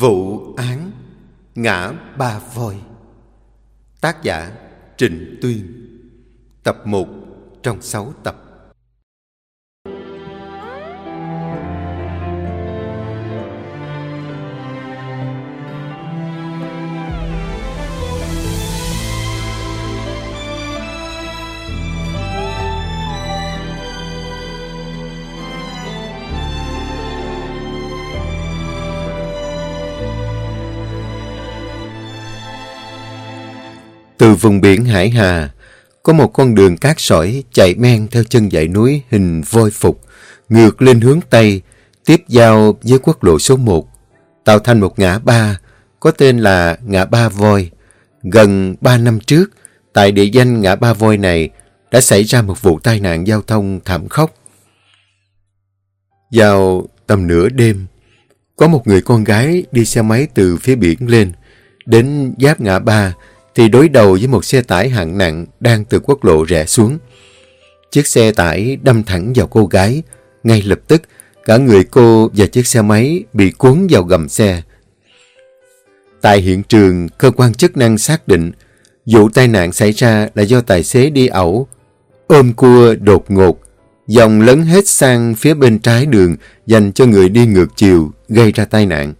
Vụ án Ngã Ba Voi. Tác giả Trịnh Tuyên. Tập 1 trong 6 tập. Từ vùng biển Hải Hà, có một con đường cát sỏi chạy men theo chân dãy núi hình voi phục, ngược lên hướng Tây, tiếp giao với quốc lộ số 1, tạo thành một ngã ba, có tên là ngã ba voi. Gần 3 năm trước, tại địa danh ngã ba voi này đã xảy ra một vụ tai nạn giao thông thảm khốc. Vào tầm nửa đêm, có một người con gái đi xe máy từ phía biển lên, đến giáp ngã ba, thì đối đầu với một xe tải hạng nặng đang từ quốc lộ rẽ xuống. Chiếc xe tải đâm thẳng vào cô gái. Ngay lập tức, cả người cô và chiếc xe máy bị cuốn vào gầm xe. Tại hiện trường, cơ quan chức năng xác định vụ tai nạn xảy ra là do tài xế đi ẩu, ôm cua đột ngột, dòng lấn hết sang phía bên trái đường dành cho người đi ngược chiều gây ra tai nạn.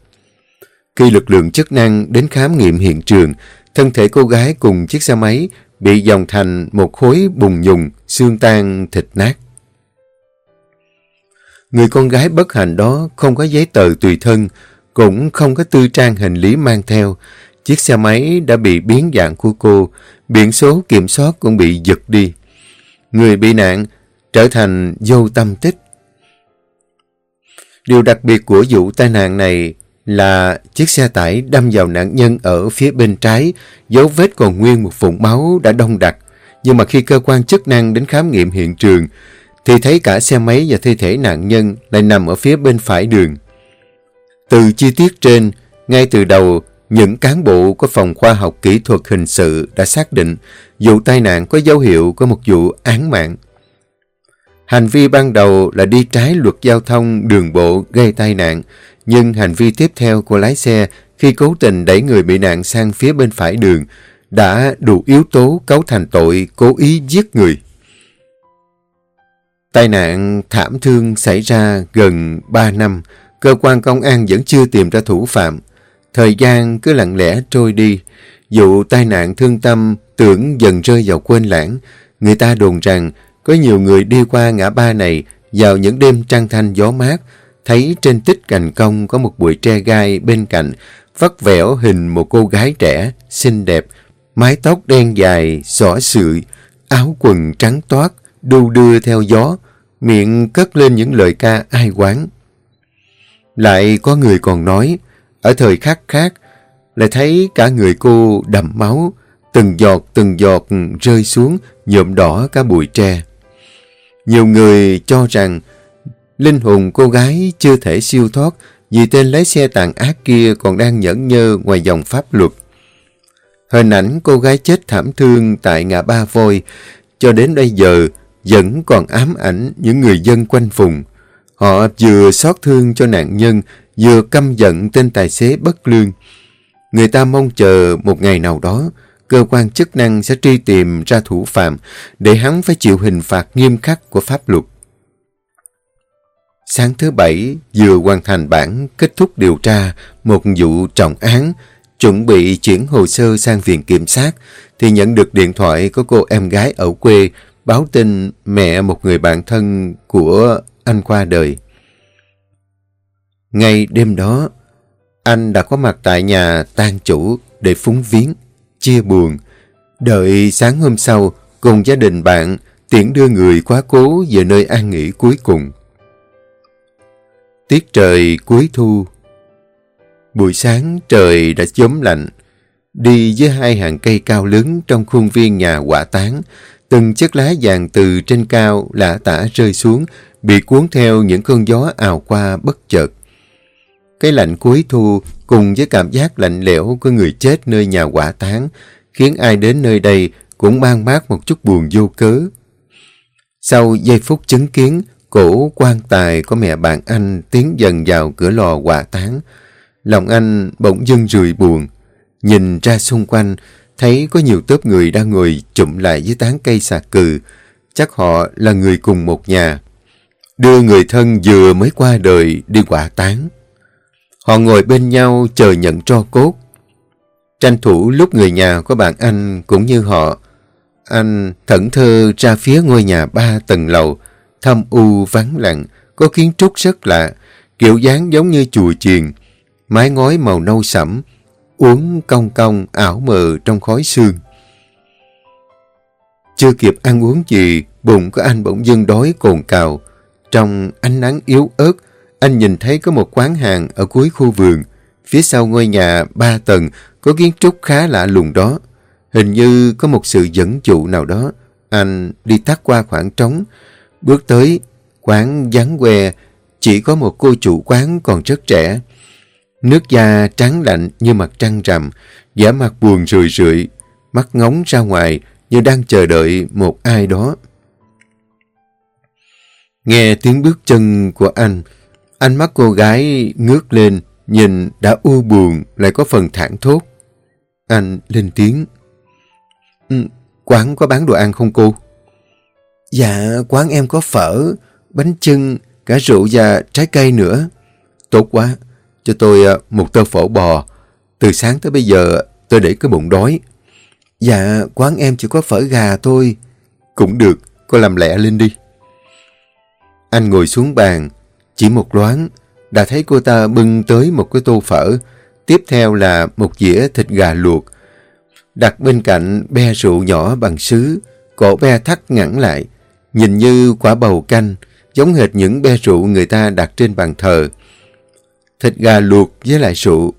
Khi lực lượng chức năng đến khám nghiệm hiện trường, Thân thể cô gái cùng chiếc xe máy bị dòng thành một khối bùng nhùng, xương tan thịt nát. Người con gái bất hạnh đó không có giấy tờ tùy thân, cũng không có tư trang hành lý mang theo. Chiếc xe máy đã bị biến dạng của cô, biển số kiểm soát cũng bị giật đi. Người bị nạn trở thành vô tâm tích. Điều đặc biệt của vụ tai nạn này là chiếc xe tải đâm vào nạn nhân ở phía bên trái, dấu vết còn nguyên một vụn máu đã đông đặc. Nhưng mà khi cơ quan chức năng đến khám nghiệm hiện trường, thì thấy cả xe máy và thi thể nạn nhân lại nằm ở phía bên phải đường. Từ chi tiết trên, ngay từ đầu, những cán bộ của phòng khoa học kỹ thuật hình sự đã xác định vụ tai nạn có dấu hiệu của một vụ án mạng. Hành vi ban đầu là đi trái luật giao thông đường bộ gây tai nạn, nhưng hành vi tiếp theo của lái xe khi cố tình đẩy người bị nạn sang phía bên phải đường đã đủ yếu tố cấu thành tội cố ý giết người. Tai nạn thảm thương xảy ra gần 3 năm, cơ quan công an vẫn chưa tìm ra thủ phạm. Thời gian cứ lặng lẽ trôi đi, vụ tai nạn thương tâm tưởng dần rơi vào quên lãng. Người ta đồn rằng có nhiều người đi qua ngã ba này vào những đêm trăng thanh gió mát, thấy trên tích cành công có một bụi tre gai bên cạnh, vắt vẻo hình một cô gái trẻ, xinh đẹp, mái tóc đen dài, xỏ sợi, áo quần trắng toát, đu đưa theo gió, miệng cất lên những lời ca ai quán. Lại có người còn nói, ở thời khắc khác, lại thấy cả người cô đầm máu, từng giọt từng giọt rơi xuống nhuộm đỏ cả bụi tre. Nhiều người cho rằng linh hồn cô gái chưa thể siêu thoát vì tên lái xe tàn ác kia còn đang nhẫn nhơ ngoài dòng pháp luật. Hình ảnh cô gái chết thảm thương tại ngã ba voi cho đến bây giờ vẫn còn ám ảnh những người dân quanh vùng. Họ vừa xót thương cho nạn nhân, vừa căm giận tên tài xế bất lương. Người ta mong chờ một ngày nào đó, cơ quan chức năng sẽ truy tìm ra thủ phạm để hắn phải chịu hình phạt nghiêm khắc của pháp luật. Sáng thứ Bảy vừa hoàn thành bản kết thúc điều tra một vụ trọng án, chuẩn bị chuyển hồ sơ sang viện kiểm sát, thì nhận được điện thoại của cô em gái ở quê báo tin mẹ một người bạn thân của anh qua đời. Ngay đêm đó, anh đã có mặt tại nhà tang chủ để phúng viếng, chia buồn, đợi sáng hôm sau cùng gia đình bạn tiễn đưa người quá cố về nơi an nghỉ cuối cùng. Tiết trời cuối thu. Buổi sáng trời đã chớm lạnh. Đi với hai hàng cây cao lớn trong khuôn viên nhà quả tán, từng chiếc lá vàng từ trên cao lã tả rơi xuống, bị cuốn theo những cơn gió ào qua bất chợt. Cái lạnh cuối thu cùng với cảm giác lạnh lẽo của người chết nơi nhà quả tán khiến ai đến nơi đây cũng mang mát một chút buồn vô cớ. Sau giây phút chứng kiến, cổ quan tài của mẹ bạn anh tiến dần vào cửa lò hỏa táng. Lòng anh bỗng dưng rười buồn. Nhìn ra xung quanh, thấy có nhiều tớp người đang ngồi chụm lại dưới tán cây xà cừ. Chắc họ là người cùng một nhà. Đưa người thân vừa mới qua đời đi quả tán. Họ ngồi bên nhau chờ nhận tro cốt. Tranh thủ lúc người nhà của bạn anh cũng như họ. Anh thẩn thơ ra phía ngôi nhà ba tầng lầu, thâm u vắng lặng, có kiến trúc rất lạ, kiểu dáng giống như chùa chiền, mái ngói màu nâu sẫm, uống cong cong ảo mờ trong khói sương. Chưa kịp ăn uống gì, bụng của anh bỗng dưng đói cồn cào. Trong ánh nắng yếu ớt, anh nhìn thấy có một quán hàng ở cuối khu vườn. Phía sau ngôi nhà ba tầng có kiến trúc khá lạ lùng đó. Hình như có một sự dẫn dụ nào đó. Anh đi tắt qua khoảng trống, bước tới quán vắng que, chỉ có một cô chủ quán còn rất trẻ. Nước da trắng lạnh như mặt trăng rằm, giả mặt buồn rười rượi, mắt ngóng ra ngoài như đang chờ đợi một ai đó. Nghe tiếng bước chân của anh, ánh mắt cô gái ngước lên, nhìn đã u buồn lại có phần thẳng thốt. Anh lên tiếng. Ừ, quán có bán đồ ăn không cô? Dạ, quán em có phở, bánh chưng, cả rượu và trái cây nữa. Tốt quá, cho tôi à, một tô phở bò. Từ sáng tới bây giờ tôi để cái bụng đói. Dạ, quán em chỉ có phở gà thôi. Cũng được, cô làm lẹ lên đi. Anh ngồi xuống bàn, chỉ một loáng, đã thấy cô ta bưng tới một cái tô phở, tiếp theo là một dĩa thịt gà luộc. Đặt bên cạnh be rượu nhỏ bằng sứ, cổ be thắt ngẳng lại, nhìn như quả bầu canh, giống hệt những be rượu người ta đặt trên bàn thờ. Thịt gà luộc với lại rượu.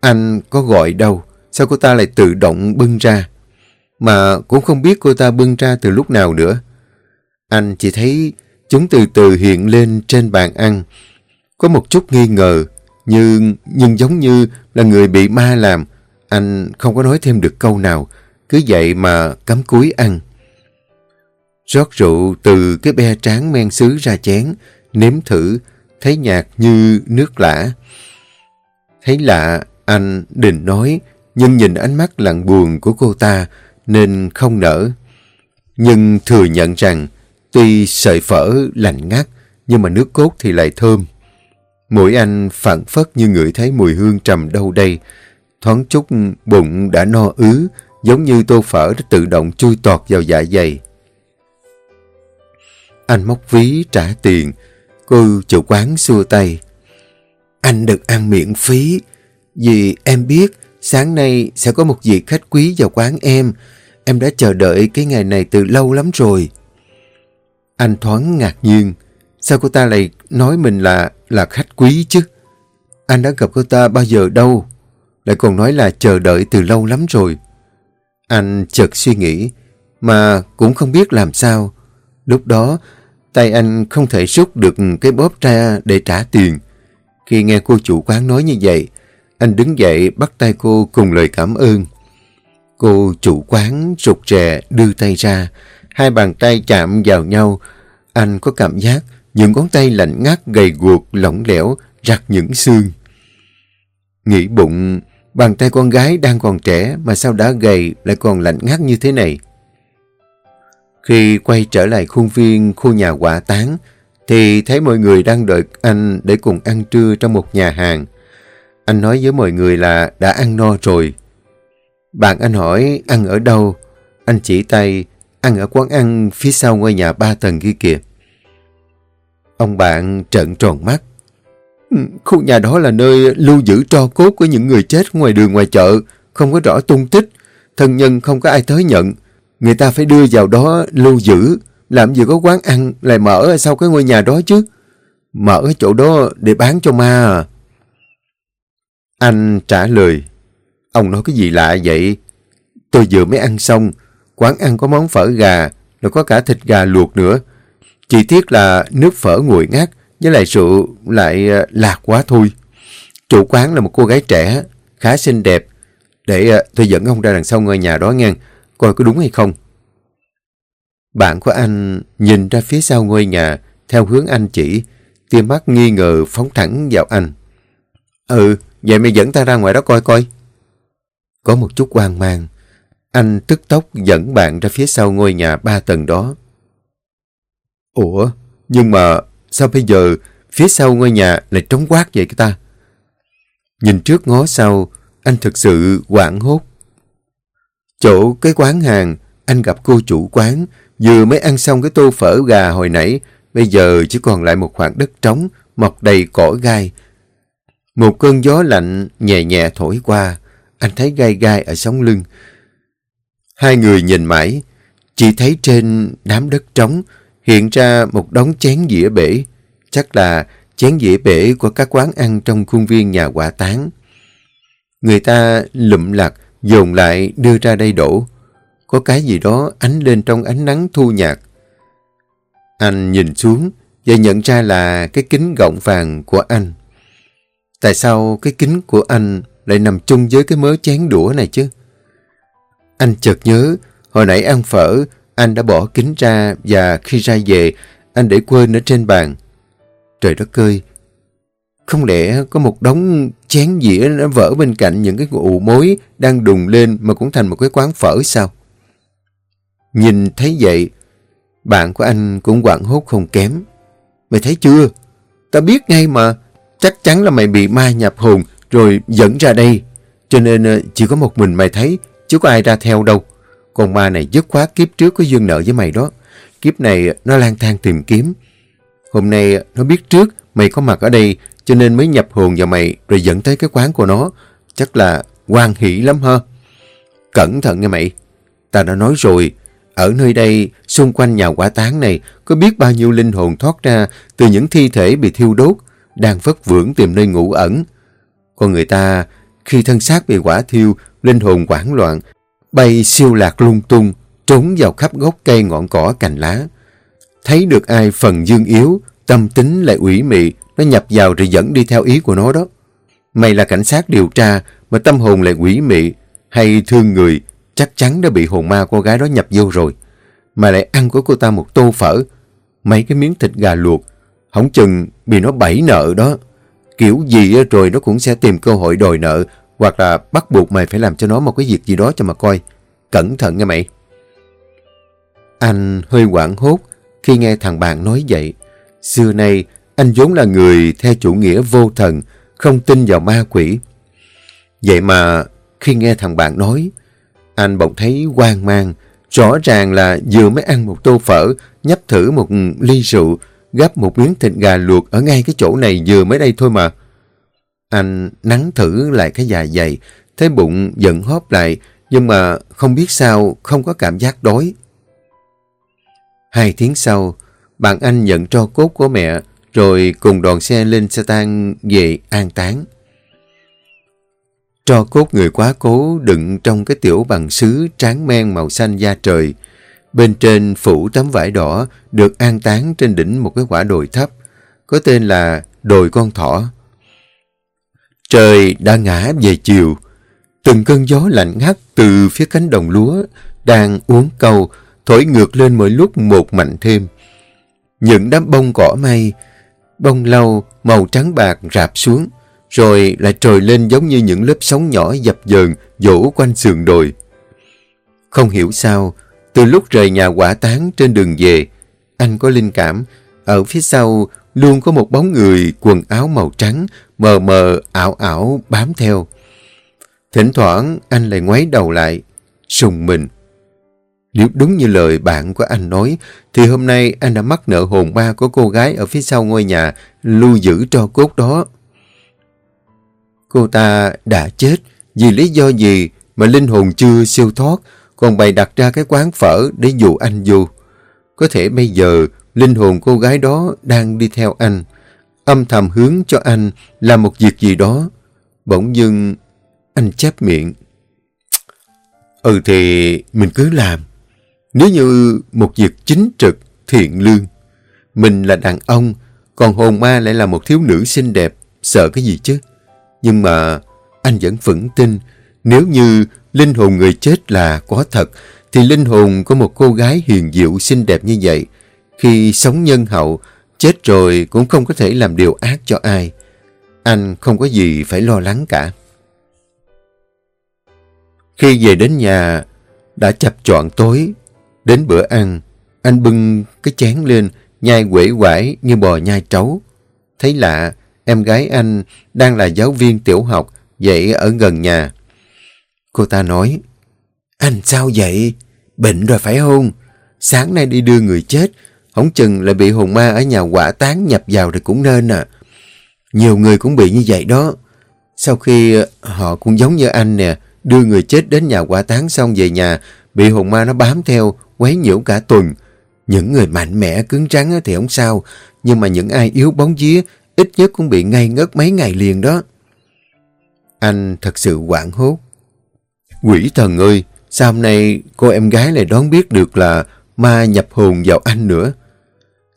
Anh có gọi đâu, sao cô ta lại tự động bưng ra? Mà cũng không biết cô ta bưng ra từ lúc nào nữa. Anh chỉ thấy chúng từ từ hiện lên trên bàn ăn. Có một chút nghi ngờ, nhưng, nhưng giống như là người bị ma làm. Anh không có nói thêm được câu nào, cứ vậy mà cắm cúi ăn. Rót rượu từ cái be tráng men sứ ra chén, nếm thử, thấy nhạt như nước lã. Thấy lạ, anh định nói, nhưng nhìn ánh mắt lặng buồn của cô ta nên không nở. Nhưng thừa nhận rằng, tuy sợi phở lạnh ngắt, nhưng mà nước cốt thì lại thơm. Mũi anh phản phất như ngửi thấy mùi hương trầm đâu đây. Thoáng chút bụng đã no ứ, giống như tô phở đã tự động chui tọt vào dạ dày. Anh móc ví trả tiền. Cô chủ quán xua tay. Anh được ăn miễn phí. Vì em biết sáng nay sẽ có một vị khách quý vào quán em. Em đã chờ đợi cái ngày này từ lâu lắm rồi. Anh thoáng ngạc nhiên. Sao cô ta lại nói mình là là khách quý chứ? Anh đã gặp cô ta bao giờ đâu? Lại còn nói là chờ đợi từ lâu lắm rồi. Anh chợt suy nghĩ, mà cũng không biết làm sao. Lúc đó, tay anh không thể rút được cái bóp ra để trả tiền. Khi nghe cô chủ quán nói như vậy, anh đứng dậy bắt tay cô cùng lời cảm ơn. Cô chủ quán rụt rè đưa tay ra, hai bàn tay chạm vào nhau. Anh có cảm giác những ngón tay lạnh ngắt gầy guộc lỏng lẻo rặt những xương. Nghĩ bụng, bàn tay con gái đang còn trẻ mà sao đã gầy lại còn lạnh ngắt như thế này. Khi quay trở lại khuôn viên khu nhà quả tán, thì thấy mọi người đang đợi anh để cùng ăn trưa trong một nhà hàng. Anh nói với mọi người là đã ăn no rồi. Bạn anh hỏi ăn ở đâu? Anh chỉ tay ăn ở quán ăn phía sau ngôi nhà ba tầng kia kìa. Ông bạn trợn tròn mắt. Ừ, khu nhà đó là nơi lưu giữ tro cốt của những người chết ngoài đường ngoài chợ, không có rõ tung tích, thân nhân không có ai tới nhận. Người ta phải đưa vào đó lưu giữ, làm gì có quán ăn lại mở ở sau cái ngôi nhà đó chứ. Mở cái chỗ đó để bán cho ma à. Anh trả lời, ông nói cái gì lạ vậy? Tôi vừa mới ăn xong, quán ăn có món phở gà, rồi có cả thịt gà luộc nữa. Chỉ tiếc là nước phở nguội ngát, với lại rượu lại à, lạc quá thôi. Chủ quán là một cô gái trẻ, khá xinh đẹp. Để à, tôi dẫn ông ra đằng sau ngôi nhà đó ngang coi có đúng hay không. Bạn của anh nhìn ra phía sau ngôi nhà, theo hướng anh chỉ, tia mắt nghi ngờ phóng thẳng vào anh. Ừ, vậy mày dẫn ta ra ngoài đó coi coi. Có một chút hoang mang. Anh tức tốc dẫn bạn ra phía sau ngôi nhà ba tầng đó. Ủa, nhưng mà sao bây giờ phía sau ngôi nhà lại trống quát vậy ta? Nhìn trước ngó sau, anh thực sự hoảng hốt. Chỗ cái quán hàng, anh gặp cô chủ quán, vừa mới ăn xong cái tô phở gà hồi nãy, bây giờ chỉ còn lại một khoảng đất trống, mọc đầy cỏ gai. Một cơn gió lạnh nhẹ nhẹ thổi qua, anh thấy gai gai ở sống lưng. Hai người nhìn mãi, chỉ thấy trên đám đất trống hiện ra một đống chén dĩa bể. Chắc là chén dĩa bể của các quán ăn trong khuôn viên nhà quả tán. Người ta lụm lặt, dồn lại đưa ra đây đổ. Có cái gì đó ánh lên trong ánh nắng thu nhạt. Anh nhìn xuống và nhận ra là cái kính gọng vàng của anh. Tại sao cái kính của anh lại nằm chung với cái mớ chén đũa này chứ? Anh chợt nhớ, hồi nãy ăn phở, anh đã bỏ kính ra và khi ra về, anh để quên ở trên bàn. Trời đất ơi! Không lẽ có một đống chén dĩa nó vỡ bên cạnh những cái ụ mối đang đùng lên mà cũng thành một cái quán phở sao? Nhìn thấy vậy, bạn của anh cũng quảng hốt không kém. Mày thấy chưa? Ta biết ngay mà. Chắc chắn là mày bị ma nhập hồn rồi dẫn ra đây. Cho nên ờ, chỉ có một mình mày thấy, chứ có ai ra theo đâu. còn ma này dứt khoát kiếp trước có dương nợ với mày đó. Kiếp này nó lang thang tìm kiếm. Hôm nay ờ, nó biết trước mày có mặt ở đây cho nên mới nhập hồn vào mày rồi dẫn tới cái quán của nó. Chắc là quan hỷ lắm ha. Cẩn thận nha mày. Ta đã nói rồi, ở nơi đây, xung quanh nhà quả tán này, có biết bao nhiêu linh hồn thoát ra từ những thi thể bị thiêu đốt, đang vất vưởng tìm nơi ngủ ẩn. Còn người ta, khi thân xác bị quả thiêu, linh hồn hoảng loạn, bay siêu lạc lung tung, trốn vào khắp gốc cây ngọn cỏ cành lá. Thấy được ai phần dương yếu, tâm tính lại ủy mị, nó nhập vào rồi dẫn đi theo ý của nó đó. Mày là cảnh sát điều tra mà tâm hồn lại quỷ mị hay thương người chắc chắn đã bị hồn ma cô gái đó nhập vô rồi. Mà lại ăn của cô ta một tô phở, mấy cái miếng thịt gà luộc, hỏng chừng bị nó bẫy nợ đó. Kiểu gì rồi nó cũng sẽ tìm cơ hội đòi nợ hoặc là bắt buộc mày phải làm cho nó một cái việc gì đó cho mà coi. Cẩn thận nha mày. Anh hơi quảng hốt khi nghe thằng bạn nói vậy. Xưa nay, anh vốn là người theo chủ nghĩa vô thần, không tin vào ma quỷ. Vậy mà khi nghe thằng bạn nói, anh bỗng thấy hoang mang. Rõ ràng là vừa mới ăn một tô phở, nhấp thử một ly rượu, gắp một miếng thịt gà luộc ở ngay cái chỗ này vừa mới đây thôi mà. Anh nắng thử lại cái dạ dày, thấy bụng giận hóp lại, nhưng mà không biết sao không có cảm giác đói. Hai tiếng sau, bạn anh nhận tro cốt của mẹ, rồi cùng đoàn xe lên xe tang về an táng. Tro cốt người quá cố đựng trong cái tiểu bằng sứ tráng men màu xanh da trời. Bên trên phủ tấm vải đỏ được an táng trên đỉnh một cái quả đồi thấp, có tên là đồi con thỏ. Trời đã ngã về chiều, từng cơn gió lạnh ngắt từ phía cánh đồng lúa đang uốn câu thổi ngược lên mỗi lúc một mạnh thêm. Những đám bông cỏ may, bông lau màu trắng bạc rạp xuống, rồi lại trồi lên giống như những lớp sóng nhỏ dập dờn dỗ quanh sườn đồi. Không hiểu sao, từ lúc rời nhà quả tán trên đường về, anh có linh cảm, ở phía sau luôn có một bóng người quần áo màu trắng, mờ mờ ảo ảo bám theo. Thỉnh thoảng anh lại ngoái đầu lại, sùng mình. Nếu đúng như lời bạn của anh nói, thì hôm nay anh đã mắc nợ hồn ba của cô gái ở phía sau ngôi nhà lưu giữ cho cốt đó. Cô ta đã chết vì lý do gì mà linh hồn chưa siêu thoát, còn bày đặt ra cái quán phở để dụ anh vô. Có thể bây giờ linh hồn cô gái đó đang đi theo anh, âm thầm hướng cho anh làm một việc gì đó. Bỗng dưng anh chép miệng. Ừ thì mình cứ làm. Nếu như một việc chính trực, thiện lương. Mình là đàn ông, còn hồn ma lại là một thiếu nữ xinh đẹp, sợ cái gì chứ? Nhưng mà anh vẫn vững tin nếu như linh hồn người chết là có thật thì linh hồn của một cô gái hiền diệu xinh đẹp như vậy khi sống nhân hậu chết rồi cũng không có thể làm điều ác cho ai. Anh không có gì phải lo lắng cả. Khi về đến nhà, đã chập chọn tối. Đến bữa ăn, anh bưng cái chén lên, nhai quể quải như bò nhai trấu. Thấy lạ, em gái anh đang là giáo viên tiểu học, dạy ở gần nhà. Cô ta nói, anh sao vậy? Bệnh rồi phải không? Sáng nay đi đưa người chết, không chừng lại bị hồn ma ở nhà quả tán nhập vào thì cũng nên à. Nhiều người cũng bị như vậy đó. Sau khi ờ, họ cũng giống như anh nè, đưa người chết đến nhà quả tán xong về nhà, bị hồn ma nó bám theo, quấy nhiễu cả tuần. Những người mạnh mẽ, cứng rắn thì không sao, nhưng mà những ai yếu bóng vía, ít nhất cũng bị ngây ngất mấy ngày liền đó. Anh thật sự quảng hốt. Quỷ thần ơi, sao hôm nay cô em gái lại đón biết được là ma nhập hồn vào anh nữa?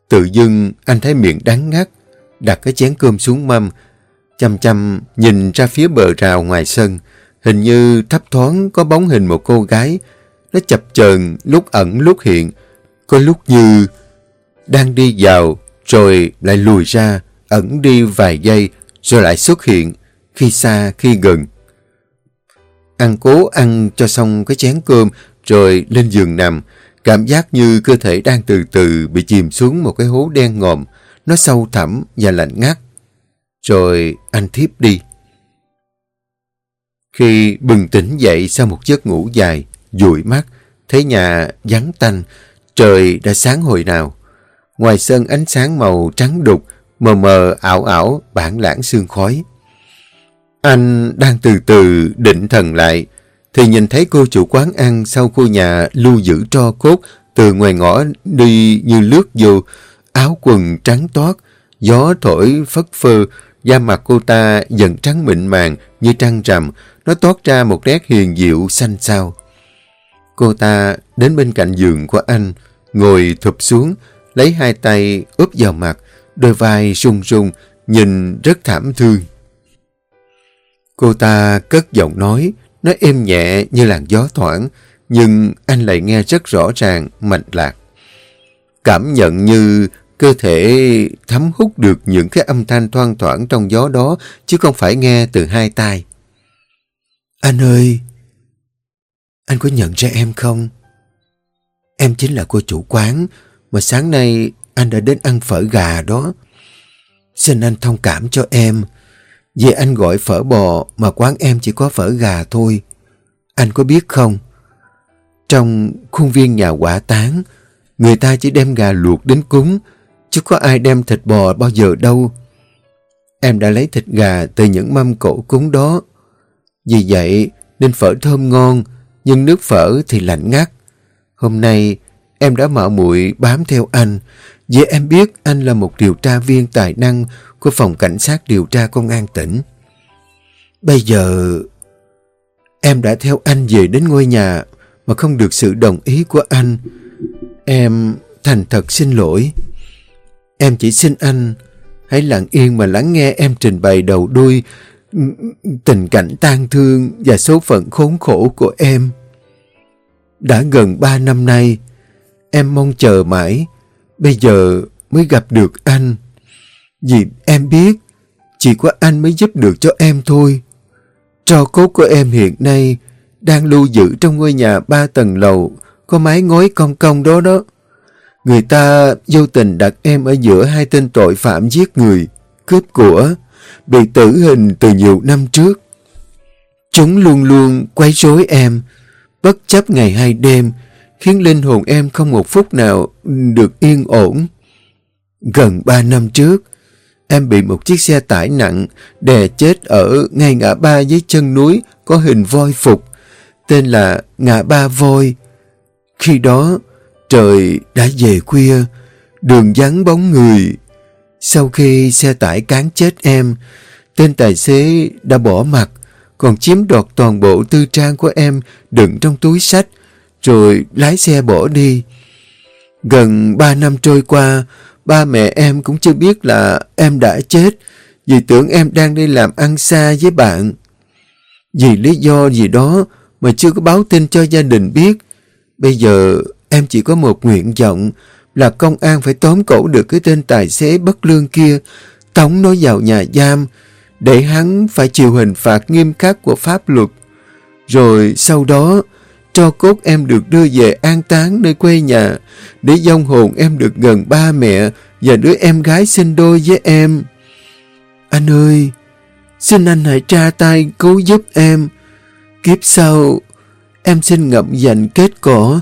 Tự dưng anh thấy miệng đắng ngắt, đặt cái chén cơm xuống mâm, chăm chăm nhìn ra phía bờ rào ngoài sân, hình như thấp thoáng có bóng hình một cô gái, nó chập chờn lúc ẩn lúc hiện, có lúc như đang đi vào rồi lại lùi ra, ẩn đi vài giây rồi lại xuất hiện, khi xa khi gần. Ăn cố ăn cho xong cái chén cơm rồi lên giường nằm, cảm giác như cơ thể đang từ từ bị chìm xuống một cái hố đen ngòm, nó sâu thẳm và lạnh ngắt. Rồi anh thiếp đi. Khi bừng tỉnh dậy sau một giấc ngủ dài, dụi mắt, thấy nhà vắng tanh, trời đã sáng hồi nào. Ngoài sân ánh sáng màu trắng đục, mờ mờ ảo ảo bản lãng sương khói. Anh đang từ từ định thần lại, thì nhìn thấy cô chủ quán ăn sau khu nhà lưu giữ tro cốt từ ngoài ngõ đi như lướt vô, áo quần trắng toát, gió thổi phất phơ, da mặt cô ta dần trắng mịn màng như trăng rằm, nó toát ra một nét hiền diệu xanh xao. Cô ta đến bên cạnh giường của anh, ngồi thụp xuống, lấy hai tay úp vào mặt, đôi vai rung rung, nhìn rất thảm thương. Cô ta cất giọng nói, nó êm nhẹ như làn gió thoảng, nhưng anh lại nghe rất rõ ràng, mạnh lạc. Cảm nhận như cơ thể thấm hút được những cái âm thanh thoang thoảng trong gió đó, chứ không phải nghe từ hai tai. Anh ơi! Anh có nhận ra em không? Em chính là cô chủ quán mà sáng nay anh đã đến ăn phở gà đó. Xin anh thông cảm cho em. Vì anh gọi phở bò mà quán em chỉ có phở gà thôi. Anh có biết không? Trong khuôn viên nhà quả tán, người ta chỉ đem gà luộc đến cúng, chứ có ai đem thịt bò bao giờ đâu. Em đã lấy thịt gà từ những mâm cổ cúng đó. Vì vậy nên phở thơm ngon, nhưng nước phở thì lạnh ngắt. Hôm nay em đã mạo muội bám theo anh, vì em biết anh là một điều tra viên tài năng của phòng cảnh sát điều tra công an tỉnh. Bây giờ em đã theo anh về đến ngôi nhà mà không được sự đồng ý của anh. Em thành thật xin lỗi. Em chỉ xin anh hãy lặng yên mà lắng nghe em trình bày đầu đuôi tình cảnh tang thương và số phận khốn khổ của em. Đã gần ba năm nay, em mong chờ mãi, bây giờ mới gặp được anh. Vì em biết, chỉ có anh mới giúp được cho em thôi. Trò cốt của em hiện nay đang lưu giữ trong ngôi nhà ba tầng lầu, có mái ngói cong cong đó đó. Người ta vô tình đặt em ở giữa hai tên tội phạm giết người, cướp của, bị tử hình từ nhiều năm trước. Chúng luôn luôn quấy rối em, bất chấp ngày hay đêm, khiến linh hồn em không một phút nào được yên ổn. Gần ba năm trước, em bị một chiếc xe tải nặng đè chết ở ngay ngã ba dưới chân núi có hình voi phục, tên là ngã ba voi. Khi đó, trời đã về khuya, đường vắng bóng người. Sau khi xe tải cán chết em, tên tài xế đã bỏ mặt, còn chiếm đoạt toàn bộ tư trang của em đựng trong túi sách, rồi lái xe bỏ đi. Gần ba năm trôi qua, ba mẹ em cũng chưa biết là em đã chết, vì tưởng em đang đi làm ăn xa với bạn. Vì lý do gì đó mà chưa có báo tin cho gia đình biết, bây giờ em chỉ có một nguyện vọng là công an phải tóm cổ được cái tên tài xế bất lương kia, tống nó vào nhà giam, để hắn phải chịu hình phạt nghiêm khắc của pháp luật. Rồi sau đó, cho cốt em được đưa về an táng nơi quê nhà, để dông hồn em được gần ba mẹ và đứa em gái sinh đôi với em. Anh ơi, xin anh hãy tra tay cứu giúp em. Kiếp sau, em xin ngậm dành kết cỏ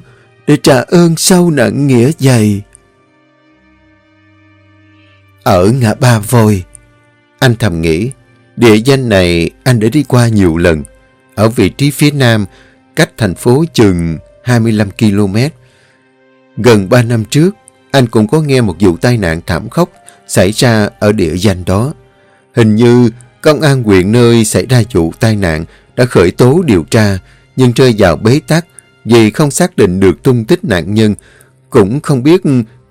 để trả ơn sâu nặng nghĩa dày. Ở ngã ba vôi, anh thầm nghĩ, địa danh này anh đã đi qua nhiều lần. Ở vị trí phía nam, cách thành phố chừng 25 km. Gần 3 năm trước, anh cũng có nghe một vụ tai nạn thảm khốc xảy ra ở địa danh đó. Hình như công an huyện nơi xảy ra vụ tai nạn đã khởi tố điều tra nhưng rơi vào bế tắc vì không xác định được tung tích nạn nhân, cũng không biết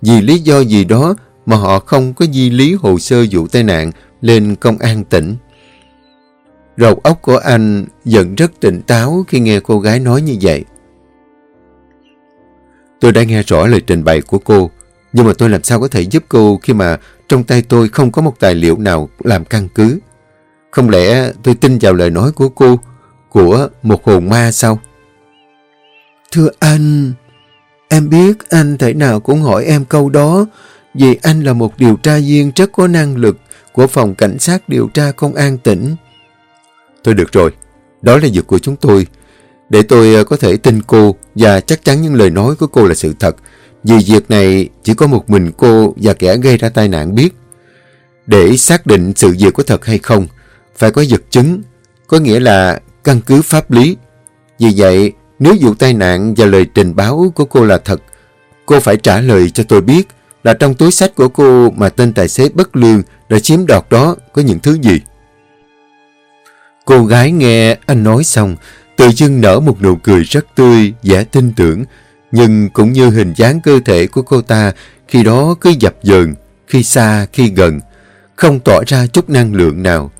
vì lý do gì đó mà họ không có di lý hồ sơ vụ tai nạn lên công an tỉnh. Rầu óc của anh vẫn rất tỉnh táo khi nghe cô gái nói như vậy. Tôi đã nghe rõ lời trình bày của cô, nhưng mà tôi làm sao có thể giúp cô khi mà trong tay tôi không có một tài liệu nào làm căn cứ. Không lẽ tôi tin vào lời nói của cô, của một hồn ma sao? Thưa anh, em biết anh thể nào cũng hỏi em câu đó vì anh là một điều tra viên rất có năng lực của phòng cảnh sát điều tra công an tỉnh. Thôi được rồi, đó là việc của chúng tôi. Để tôi ờ, có thể tin cô và chắc chắn những lời nói của cô là sự thật. Vì việc này chỉ có một mình cô và kẻ gây ra tai nạn biết. Để xác định sự việc có thật hay không, phải có vật chứng, có nghĩa là căn cứ pháp lý. Vì vậy, nếu vụ tai nạn và lời trình báo của cô là thật, cô phải trả lời cho tôi biết là trong túi sách của cô mà tên tài xế bất lương đã chiếm đoạt đó có những thứ gì. Cô gái nghe anh nói xong, tự dưng nở một nụ cười rất tươi, dễ tin tưởng, nhưng cũng như hình dáng cơ thể của cô ta khi đó cứ dập dờn, khi xa, khi gần, không tỏ ra chút năng lượng nào.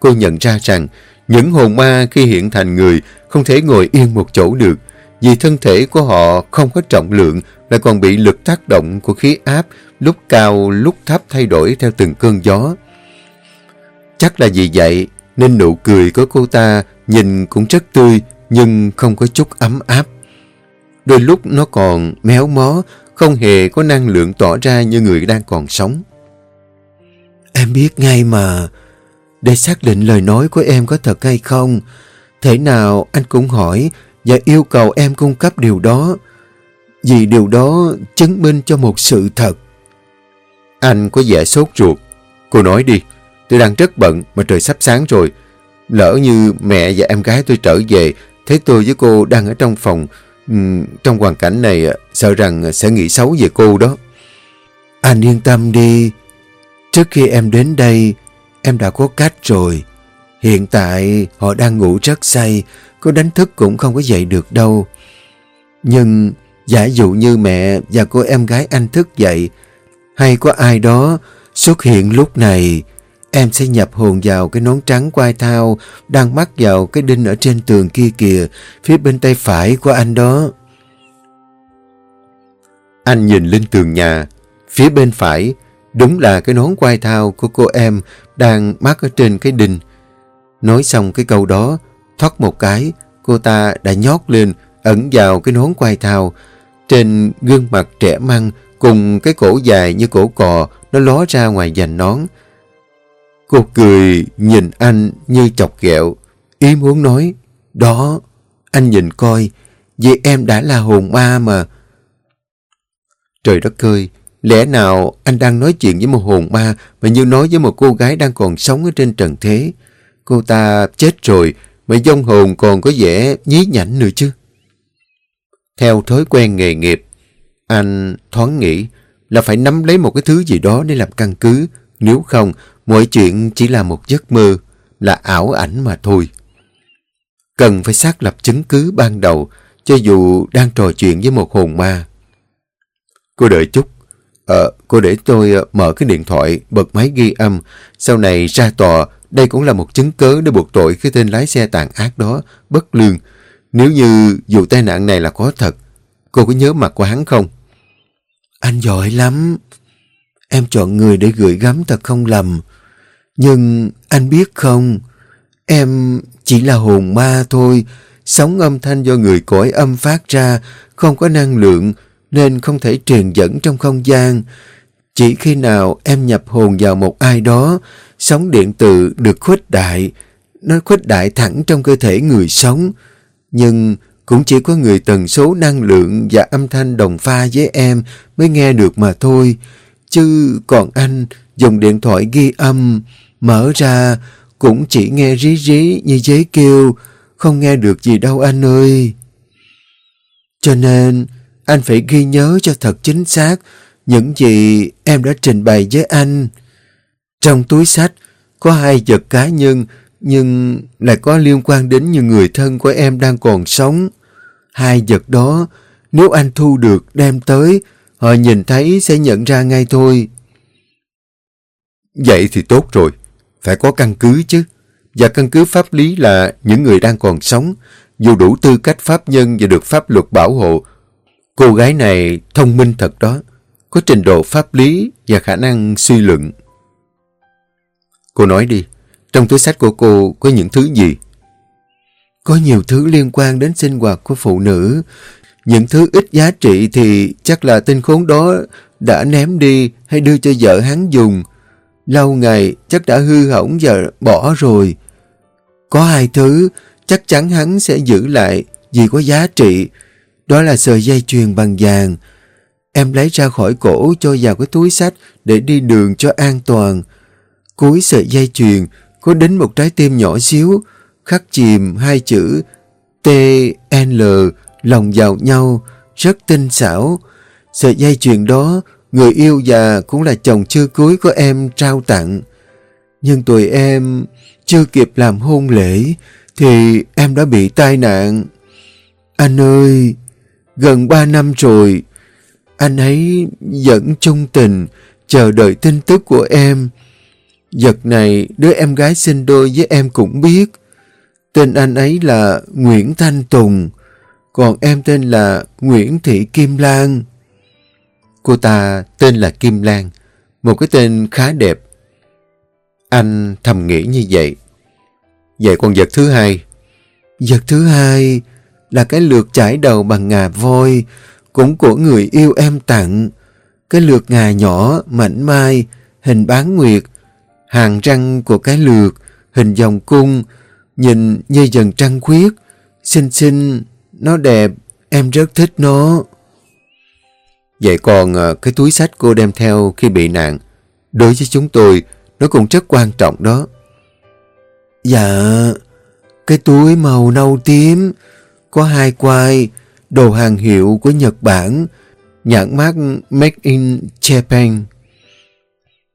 Cô nhận ra rằng những hồn ma khi hiện thành người không thể ngồi yên một chỗ được, vì thân thể của họ không có trọng lượng lại còn bị lực tác động của khí áp lúc cao lúc thấp thay đổi theo từng cơn gió. Chắc là vì vậy nên nụ cười của cô ta nhìn cũng rất tươi nhưng không có chút ấm áp. Đôi lúc nó còn méo mó, không hề có năng lượng tỏ ra như người đang còn sống. Em biết ngay mà, để xác định lời nói của em có thật hay không, thế nào anh cũng hỏi và yêu cầu em cung cấp điều đó, vì điều đó chứng minh cho một sự thật. Anh có vẻ sốt ruột. Cô nói đi, tôi đang rất bận mà trời sắp sáng rồi. Lỡ như mẹ và em gái tôi trở về, thấy tôi với cô đang ở trong phòng, trong hoàn cảnh này sợ rằng sẽ nghĩ xấu về cô đó. Anh yên tâm đi, trước khi em đến đây, em đã có cách rồi. Hiện tại họ đang ngủ rất say, có đánh thức cũng không có dậy được đâu. Nhưng giả dụ như mẹ và cô em gái anh thức dậy, hay có ai đó xuất hiện lúc này, em sẽ nhập hồn vào cái nón trắng quai thao đang mắc vào cái đinh ở trên tường kia kìa, phía bên tay phải của anh đó. Anh nhìn lên tường nhà, phía bên phải, đúng là cái nón quai thao của cô em đang mắc ở trên cái đình. Nói xong cái câu đó, thoát một cái, cô ta đã nhót lên, ẩn vào cái nón quai thao. Trên gương mặt trẻ măng cùng cái cổ dài như cổ cò, nó ló ra ngoài dành nón. Cô cười nhìn anh như chọc ghẹo, ý muốn nói, đó, anh nhìn coi, vì em đã là hồn ma mà. Trời đất ơi, lẽ nào anh đang nói chuyện với một hồn ma mà như nói với một cô gái đang còn sống ở trên trần thế? Cô ta chết rồi, mà dông hồn còn có vẻ nhí nhảnh nữa chứ. Theo thói quen nghề nghiệp, anh thoáng nghĩ là phải nắm lấy một cái thứ gì đó để làm căn cứ, nếu không, mọi chuyện chỉ là một giấc mơ, là ảo ảnh mà thôi. Cần phải xác lập chứng cứ ban đầu, cho dù đang trò chuyện với một hồn ma. Cô đợi chút. Ờ, cô để tôi ờ, mở cái điện thoại, bật máy ghi âm. Sau này ra tòa, đây cũng là một chứng cớ để buộc tội cái tên lái xe tàn ác đó, bất lương. Nếu như vụ tai nạn này là có thật, cô có nhớ mặt của hắn không? Anh giỏi lắm. Em chọn người để gửi gắm thật không lầm. Nhưng anh biết không, em chỉ là hồn ma thôi, sóng âm thanh do người cõi âm phát ra, không có năng lượng nên không thể truyền dẫn trong không gian. Chỉ khi nào em nhập hồn vào một ai đó, sóng điện tử được khuếch đại, nó khuếch đại thẳng trong cơ thể người sống. Nhưng cũng chỉ có người tần số năng lượng và âm thanh đồng pha với em mới nghe được mà thôi. Chứ còn anh dùng điện thoại ghi âm, mở ra cũng chỉ nghe rí rí như giấy kêu, không nghe được gì đâu anh ơi. Cho nên anh phải ghi nhớ cho thật chính xác những gì em đã trình bày với anh. Trong túi sách có hai vật cá nhân, nhưng lại có liên quan đến những người thân của em đang còn sống. Hai vật đó, nếu anh thu được đem tới, họ nhìn thấy sẽ nhận ra ngay thôi. Vậy thì tốt rồi. Phải có căn cứ chứ. Và căn cứ pháp lý là những người đang còn sống, dù đủ tư cách pháp nhân và được pháp luật bảo hộ. Cô gái này thông minh thật đó có trình độ pháp lý và khả năng suy luận. Cô nói đi, trong túi sách của cô có những thứ gì? Có nhiều thứ liên quan đến sinh hoạt của phụ nữ. Những thứ ít giá trị thì chắc là tên khốn đó đã ném đi hay đưa cho vợ hắn dùng. Lâu ngày chắc đã hư hỏng và bỏ rồi. Có hai thứ chắc chắn hắn sẽ giữ lại vì có giá trị. Đó là sợi dây chuyền bằng vàng, Em lấy ra khỏi cổ cho vào cái túi sách để đi đường cho an toàn. Cuối sợi dây chuyền có đến một trái tim nhỏ xíu, khắc chìm hai chữ T-N lòng vào nhau, rất tinh xảo. Sợi dây chuyền đó, người yêu già cũng là chồng chưa cưới của em trao tặng. Nhưng tụi em chưa kịp làm hôn lễ thì em đã bị tai nạn. Anh ơi, gần ba năm rồi anh ấy vẫn trung tình, chờ đợi tin tức của em. Vật này đứa em gái sinh đôi với em cũng biết. Tên anh ấy là Nguyễn Thanh Tùng, còn em tên là Nguyễn Thị Kim Lan. Cô ta tên là Kim Lan, một cái tên khá đẹp. Anh thầm nghĩ như vậy. Vậy còn vật thứ hai? Vật thứ hai là cái lượt chải đầu bằng ngà voi, cũng của người yêu em tặng. Cái lược ngà nhỏ, mảnh mai, hình bán nguyệt, hàng răng của cái lược, hình vòng cung, nhìn như dần trăng khuyết, xinh xinh, nó đẹp, em rất thích nó. Vậy còn ờ, cái túi sách cô đem theo khi bị nạn, đối với chúng tôi, nó cũng rất quan trọng đó. Dạ, cái túi màu nâu tím, có hai quai, đồ hàng hiệu của Nhật Bản, nhãn mát Made in Japan.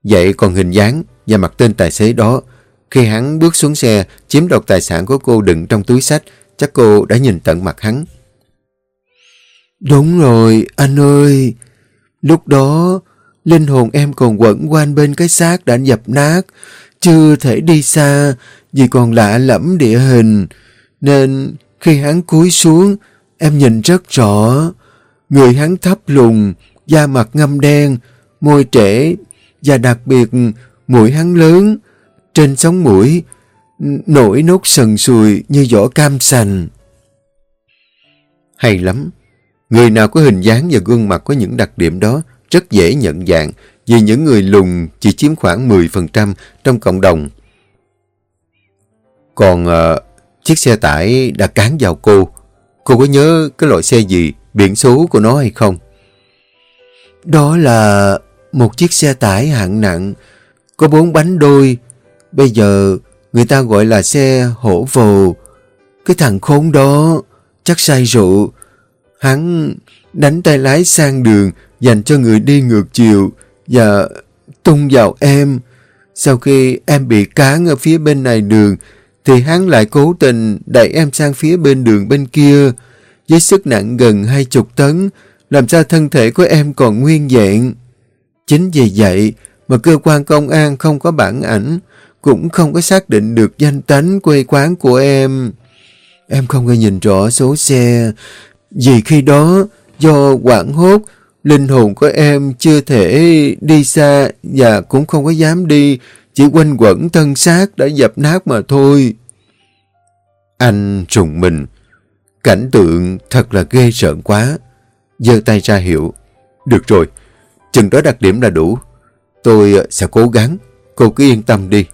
Vậy còn hình dáng và mặt tên tài xế đó, khi hắn bước xuống xe chiếm đoạt tài sản của cô đựng trong túi sách, chắc cô đã nhìn tận mặt hắn. Đúng rồi, anh ơi. Lúc đó, linh hồn em còn quẩn quanh bên cái xác đã dập nát, chưa thể đi xa vì còn lạ lẫm địa hình. Nên khi hắn cúi xuống, Em nhìn rất rõ, người hắn thấp lùn, da mặt ngâm đen, môi trễ và đặc biệt mũi hắn lớn, trên sống mũi nổi nốt sần sùi như vỏ cam sành. Hay lắm, người nào có hình dáng và gương mặt có những đặc điểm đó rất dễ nhận dạng vì những người lùn chỉ chiếm khoảng 10% trong cộng đồng. Còn uh, chiếc xe tải đã cán vào cô Cô có nhớ cái loại xe gì, biển số của nó hay không? Đó là một chiếc xe tải hạng nặng, có bốn bánh đôi. Bây giờ người ta gọi là xe hổ vồ. Cái thằng khốn đó chắc say rượu. Hắn đánh tay lái sang đường dành cho người đi ngược chiều và tung vào em. Sau khi em bị cán ở phía bên này đường thì hắn lại cố tình đẩy em sang phía bên đường bên kia với sức nặng gần hai chục tấn, làm sao thân thể của em còn nguyên vẹn. Chính vì vậy mà cơ quan công an không có bản ảnh, cũng không có xác định được danh tánh quê quán của em. Em không có nhìn rõ số xe, vì khi đó do quảng hốt, linh hồn của em chưa thể đi xa và cũng không có dám đi, chỉ quanh quẩn thân xác đã dập nát mà thôi. Anh trùng mình. Cảnh tượng thật là ghê sợ quá. giơ tay ra hiệu. Được rồi, chừng đó đặc điểm là đủ. Tôi sẽ cố gắng, cô cứ yên tâm đi.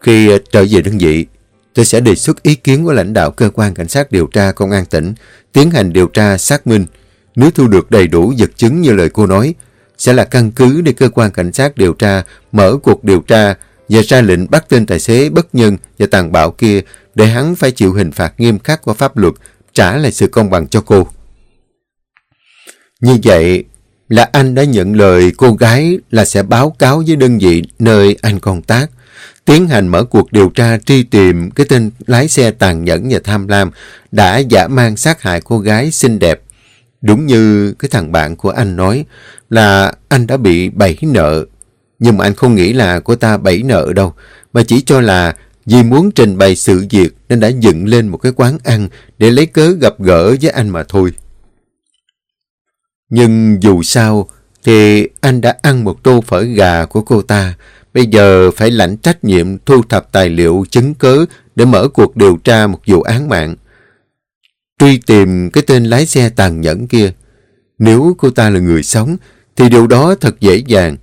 Khi trở về đơn vị, tôi sẽ đề xuất ý kiến của lãnh đạo cơ quan cảnh sát điều tra công an tỉnh tiến hành điều tra xác minh. Nếu thu được đầy đủ vật chứng như lời cô nói, sẽ là căn cứ để cơ quan cảnh sát điều tra mở cuộc điều tra và ra lệnh bắt tên tài xế bất nhân và tàn bạo kia để hắn phải chịu hình phạt nghiêm khắc của pháp luật, trả lại sự công bằng cho cô. Như vậy là anh đã nhận lời cô gái là sẽ báo cáo với đơn vị nơi anh công tác, tiến hành mở cuộc điều tra truy tìm cái tên lái xe tàn nhẫn và tham lam đã giả mang sát hại cô gái xinh đẹp. Đúng như cái thằng bạn của anh nói là anh đã bị bẫy nợ. Nhưng mà anh không nghĩ là cô ta bẫy nợ đâu, mà chỉ cho là vì muốn trình bày sự việc nên đã dựng lên một cái quán ăn để lấy cớ gặp gỡ với anh mà thôi. Nhưng dù sao thì anh đã ăn một tô phở gà của cô ta. Bây giờ phải lãnh trách nhiệm thu thập tài liệu chứng cớ để mở cuộc điều tra một vụ án mạng. Truy tìm cái tên lái xe tàn nhẫn kia. Nếu cô ta là người sống thì điều đó thật dễ dàng.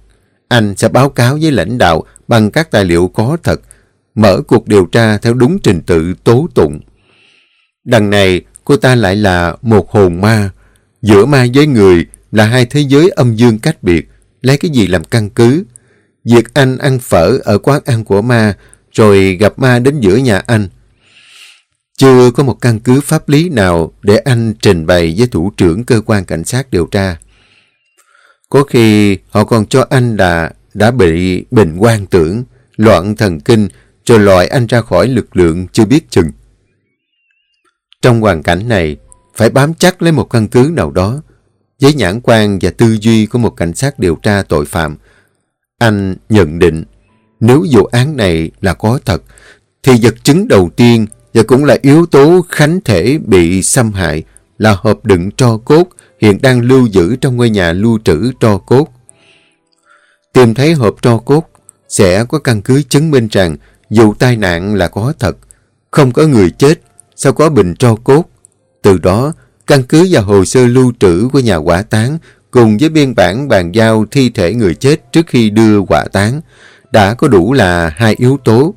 Anh sẽ báo cáo với lãnh đạo bằng các tài liệu có thật mở cuộc điều tra theo đúng trình tự tố tụng. Đằng này, cô ta lại là một hồn ma. Giữa ma với người là hai thế giới âm dương cách biệt. Lấy cái gì làm căn cứ? Việc anh ăn phở ở quán ăn của ma, rồi gặp ma đến giữa nhà anh. Chưa có một căn cứ pháp lý nào để anh trình bày với thủ trưởng cơ quan cảnh sát điều tra. Có khi họ còn cho anh là đã bị bệnh quan tưởng, loạn thần kinh rồi loại anh ra khỏi lực lượng chưa biết chừng. Trong hoàn cảnh này, phải bám chắc lấy một căn cứ nào đó, với nhãn quan và tư duy của một cảnh sát điều tra tội phạm. Anh nhận định, nếu vụ án này là có thật, thì vật chứng đầu tiên và cũng là yếu tố khánh thể bị xâm hại là hộp đựng tro cốt hiện đang lưu giữ trong ngôi nhà lưu trữ tro cốt. Tìm thấy hộp tro cốt sẽ có căn cứ chứng minh rằng dù tai nạn là có thật, không có người chết, sao có bình tro cốt. Từ đó, căn cứ và hồ sơ lưu trữ của nhà quả táng cùng với biên bản bàn giao thi thể người chết trước khi đưa quả táng đã có đủ là hai yếu tố.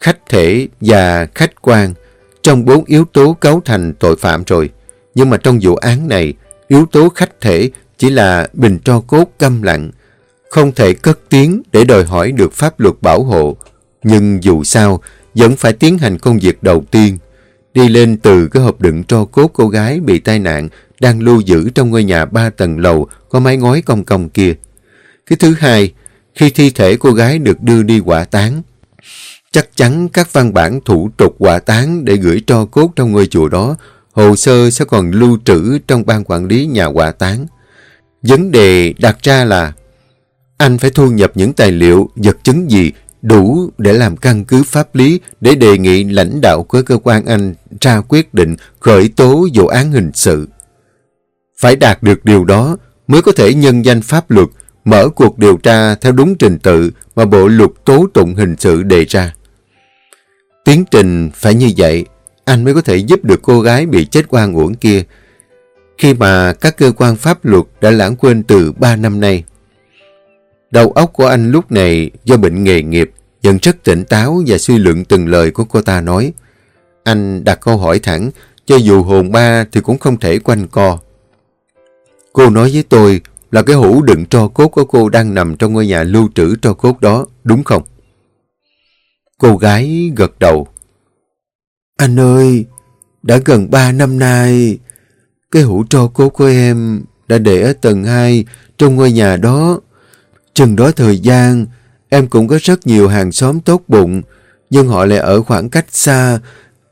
Khách thể và khách quan trong bốn yếu tố cấu thành tội phạm rồi. Nhưng mà trong vụ án này, yếu tố khách thể chỉ là bình tro cốt câm lặng, không thể cất tiếng để đòi hỏi được pháp luật bảo hộ nhưng dù sao, vẫn phải tiến hành công việc đầu tiên. Đi lên từ cái hộp đựng tro cốt cô gái bị tai nạn đang lưu giữ trong ngôi nhà ba tầng lầu có mái ngói cong cong kia. Cái thứ hai, khi thi thể cô gái được đưa đi hỏa táng, chắc chắn các văn bản thủ tục quả tán để gửi cho cốt trong ngôi chùa đó, hồ sơ sẽ còn lưu trữ trong ban quản lý nhà quả tán. Vấn đề đặt ra là anh phải thu nhập những tài liệu, vật chứng gì đủ để làm căn cứ pháp lý để đề nghị lãnh đạo của cơ quan Anh ra quyết định khởi tố vụ án hình sự. Phải đạt được điều đó mới có thể nhân danh pháp luật mở cuộc điều tra theo đúng trình tự mà Bộ Luật Tố Tụng Hình sự đề ra. Tiến trình phải như vậy, anh mới có thể giúp được cô gái bị chết oan uổng kia khi mà các cơ quan pháp luật đã lãng quên từ 3 năm nay. Đầu óc của anh lúc này do bệnh nghề nghiệp vẫn rất tỉnh táo và suy luận từng lời của cô ta nói. Anh đặt câu hỏi thẳng, cho dù hồn ba thì cũng không thể quanh co. Cô nói với tôi là cái hũ đựng tro cốt của cô đang nằm trong ngôi nhà lưu trữ tro cốt đó, đúng không? Cô gái gật đầu. Anh ơi, đã gần ba năm nay, cái hũ tro cốt của em đã để ở tầng 2 trong ngôi nhà đó. Chừng đó thời gian, em cũng có rất nhiều hàng xóm tốt bụng, nhưng họ lại ở khoảng cách xa,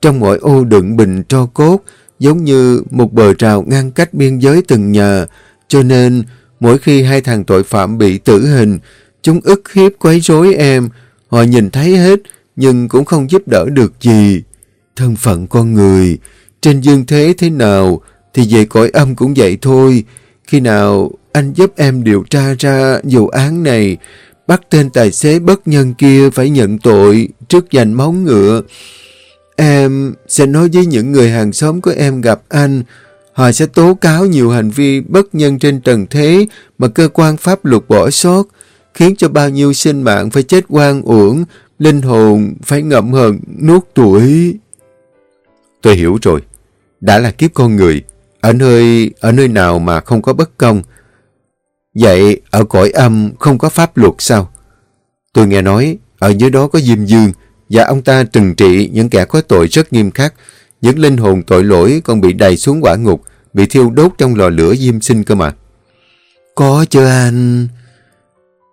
trong mỗi ô đựng bình tro cốt, giống như một bờ rào ngăn cách biên giới từng nhà, cho nên mỗi khi hai thằng tội phạm bị tử hình, chúng ức hiếp quấy rối em, họ nhìn thấy hết, nhưng cũng không giúp đỡ được gì. Thân phận con người, trên dương thế thế nào, thì về cõi âm cũng vậy thôi. Khi nào anh giúp em điều tra ra vụ án này, bắt tên tài xế bất nhân kia phải nhận tội trước giành máu ngựa. Em sẽ nói với những người hàng xóm của em gặp anh, họ sẽ tố cáo nhiều hành vi bất nhân trên trần thế mà cơ quan pháp luật bỏ sót, khiến cho bao nhiêu sinh mạng phải chết oan uổng, linh hồn phải ngậm hờn nuốt tuổi. Tôi hiểu rồi, đã là kiếp con người, ở nơi ở nơi nào mà không có bất công. Vậy ở cõi âm không có pháp luật sao? Tôi nghe nói ở dưới đó có Diêm Dương và ông ta trừng trị những kẻ có tội rất nghiêm khắc. Những linh hồn tội lỗi còn bị đầy xuống quả ngục, bị thiêu đốt trong lò lửa diêm sinh cơ mà. Có chứ anh.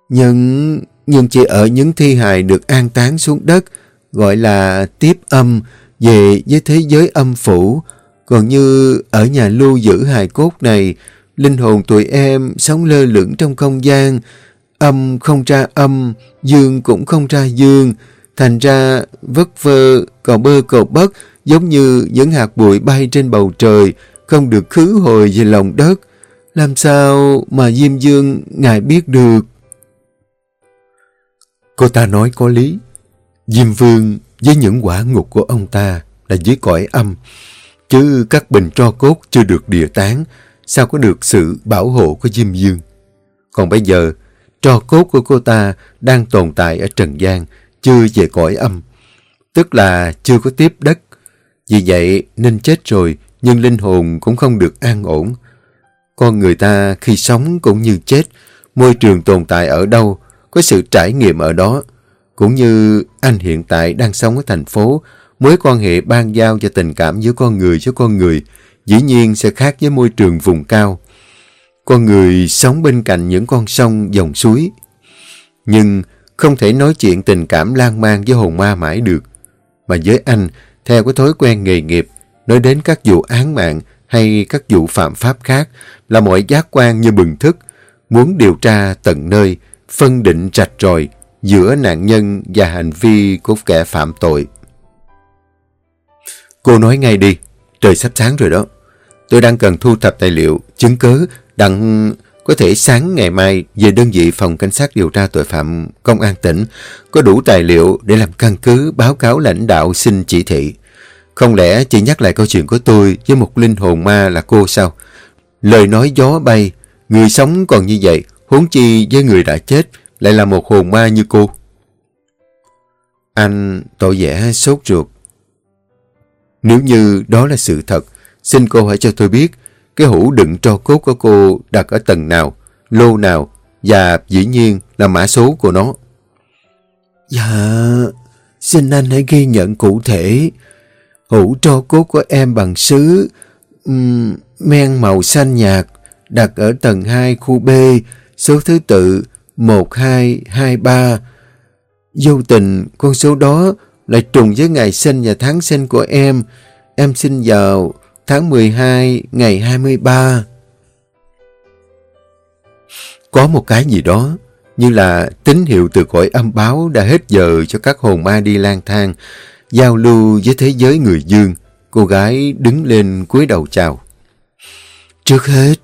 Nhưng, nhưng chỉ ở những thi hài được an táng xuống đất, gọi là tiếp âm về với thế giới âm phủ. Còn như ở nhà lưu giữ hài cốt này, linh hồn tụi em sống lơ lửng trong không gian, âm không ra âm, dương cũng không ra dương, thành ra vất vơ, cò bơ cò bất, giống như những hạt bụi bay trên bầu trời, không được khứ hồi về lòng đất. Làm sao mà Diêm Dương ngài biết được? Cô ta nói có lý. Diêm Vương với những quả ngục của ông ta là dưới cõi âm, chứ các bình tro cốt chưa được địa tán, sao có được sự bảo hộ của Diêm Dương. Còn bây giờ, tro cốt của cô ta đang tồn tại ở Trần gian, chưa về cõi âm, tức là chưa có tiếp đất. Vì vậy nên chết rồi, nhưng linh hồn cũng không được an ổn. Con người ta khi sống cũng như chết, môi trường tồn tại ở đâu, có sự trải nghiệm ở đó. Cũng như anh hiện tại đang sống ở thành phố, mối quan hệ ban giao cho tình cảm giữa con người với con người dĩ nhiên sẽ khác với môi trường vùng cao. Con người sống bên cạnh những con sông, dòng suối. Nhưng không thể nói chuyện tình cảm lan man với hồn ma mãi được. Mà với anh, theo cái thói quen nghề nghiệp, nói đến các vụ án mạng hay các vụ phạm pháp khác là mọi giác quan như bừng thức, muốn điều tra tận nơi, phân định rạch ròi giữa nạn nhân và hành vi của kẻ phạm tội. Cô nói ngay đi, trời sắp sáng rồi đó. Tôi đang cần thu thập tài liệu, chứng cứ, đặng có thể sáng ngày mai về đơn vị phòng cảnh sát điều tra tội phạm công an tỉnh có đủ tài liệu để làm căn cứ báo cáo lãnh đạo xin chỉ thị. Không lẽ chỉ nhắc lại câu chuyện của tôi với một linh hồn ma là cô sao? Lời nói gió bay, người sống còn như vậy, huống chi với người đã chết lại là một hồn ma như cô. Anh tội vẻ sốt ruột. Nếu như đó là sự thật, xin cô hãy cho tôi biết cái hũ đựng tro cốt của cô đặt ở tầng nào, lô nào và dĩ nhiên là mã số của nó. Dạ, xin anh hãy ghi nhận cụ thể. Hũ tro cốt của em bằng sứ, um, men màu xanh nhạt, đặt ở tầng 2 khu B, số thứ tự 1223. Vô tình, con số đó lại trùng với ngày sinh và tháng sinh của em. Em sinh vào tháng 12 ngày 23. Có một cái gì đó, như là tín hiệu từ cõi âm báo đã hết giờ cho các hồn ma đi lang thang, giao lưu với thế giới người dương. Cô gái đứng lên cúi đầu chào. Trước hết,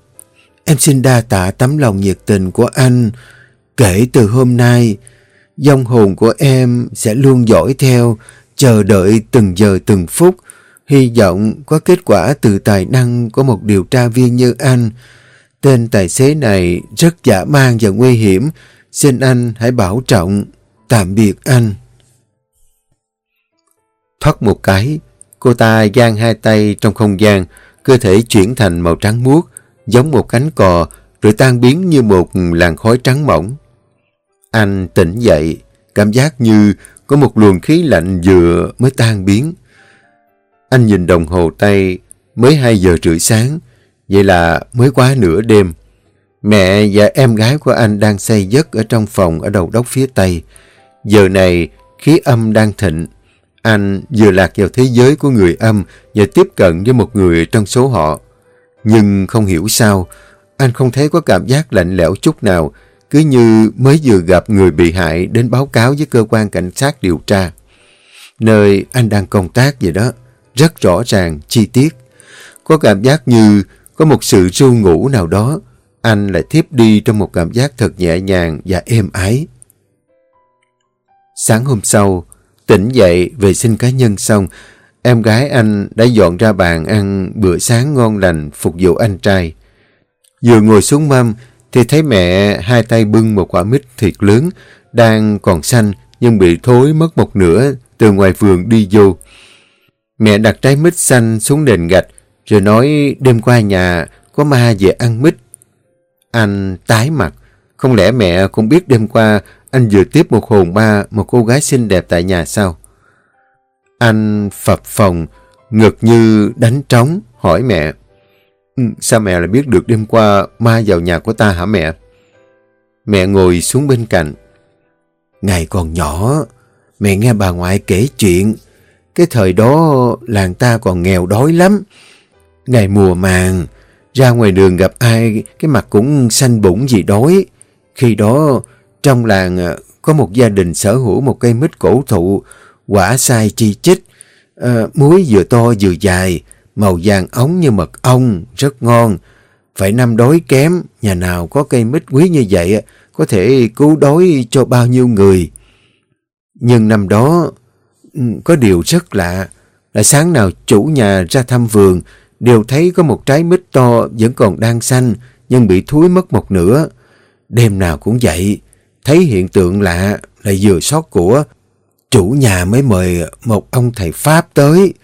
em xin đa tạ tấm lòng nhiệt tình của anh. Kể từ hôm nay, dòng hồn của em sẽ luôn dõi theo, chờ đợi từng giờ từng phút, Hy vọng có kết quả từ tài năng của một điều tra viên như anh. Tên tài xế này rất giả man và nguy hiểm. Xin anh hãy bảo trọng. Tạm biệt anh. Thoát một cái, cô ta giang hai tay trong không gian, cơ thể chuyển thành màu trắng muốt, giống một cánh cò, rồi tan biến như một làn khói trắng mỏng. Anh tỉnh dậy, cảm giác như có một luồng khí lạnh vừa mới tan biến. Anh nhìn đồng hồ tay, mới 2 giờ rưỡi sáng, vậy là mới quá nửa đêm. Mẹ và em gái của anh đang say giấc ở trong phòng ở đầu đốc phía Tây. Giờ này, khí âm đang thịnh. Anh vừa lạc vào thế giới của người âm và tiếp cận với một người trong số họ. Nhưng không hiểu sao, anh không thấy có cảm giác lạnh lẽo chút nào, cứ như mới vừa gặp người bị hại đến báo cáo với cơ quan cảnh sát điều tra. Nơi anh đang công tác vậy đó rất rõ ràng, chi tiết. Có cảm giác như có một sự ru ngủ nào đó, anh lại thiếp đi trong một cảm giác thật nhẹ nhàng và êm ái. Sáng hôm sau, tỉnh dậy vệ sinh cá nhân xong, em gái anh đã dọn ra bàn ăn bữa sáng ngon lành phục vụ anh trai. Vừa ngồi xuống mâm thì thấy mẹ hai tay bưng một quả mít thiệt lớn, đang còn xanh nhưng bị thối mất một nửa từ ngoài vườn đi vô. Mẹ đặt trái mít xanh xuống nền gạch rồi nói đêm qua nhà có ma về ăn mít. Anh tái mặt. Không lẽ mẹ cũng biết đêm qua anh vừa tiếp một hồn ma, một cô gái xinh đẹp tại nhà sao? Anh phập phòng, ngực như đánh trống, hỏi mẹ. Ừ, sao mẹ lại biết được đêm qua ma vào nhà của ta hả mẹ? Mẹ ngồi xuống bên cạnh. Ngày còn nhỏ, mẹ nghe bà ngoại kể chuyện. Cái thời đó làng ta còn nghèo đói lắm. Ngày mùa màng, ra ngoài đường gặp ai cái mặt cũng xanh bụng gì đói. Khi đó trong làng à, có một gia đình sở hữu một cây mít cổ thụ, quả sai chi chích, à, ờ, muối vừa to vừa dài, màu vàng ống như mật ong, rất ngon. Phải năm đói kém, nhà nào có cây mít quý như vậy, có thể cứu đói cho bao nhiêu người. Nhưng năm đó, ừ, có điều rất lạ, là sáng nào chủ nhà ra thăm vườn, đều thấy có một trái mít to vẫn còn đang xanh, nhưng bị thúi mất một nửa. Đêm nào cũng vậy, thấy hiện tượng lạ lại vừa sót của. Chủ nhà mới mời một ông thầy Pháp tới.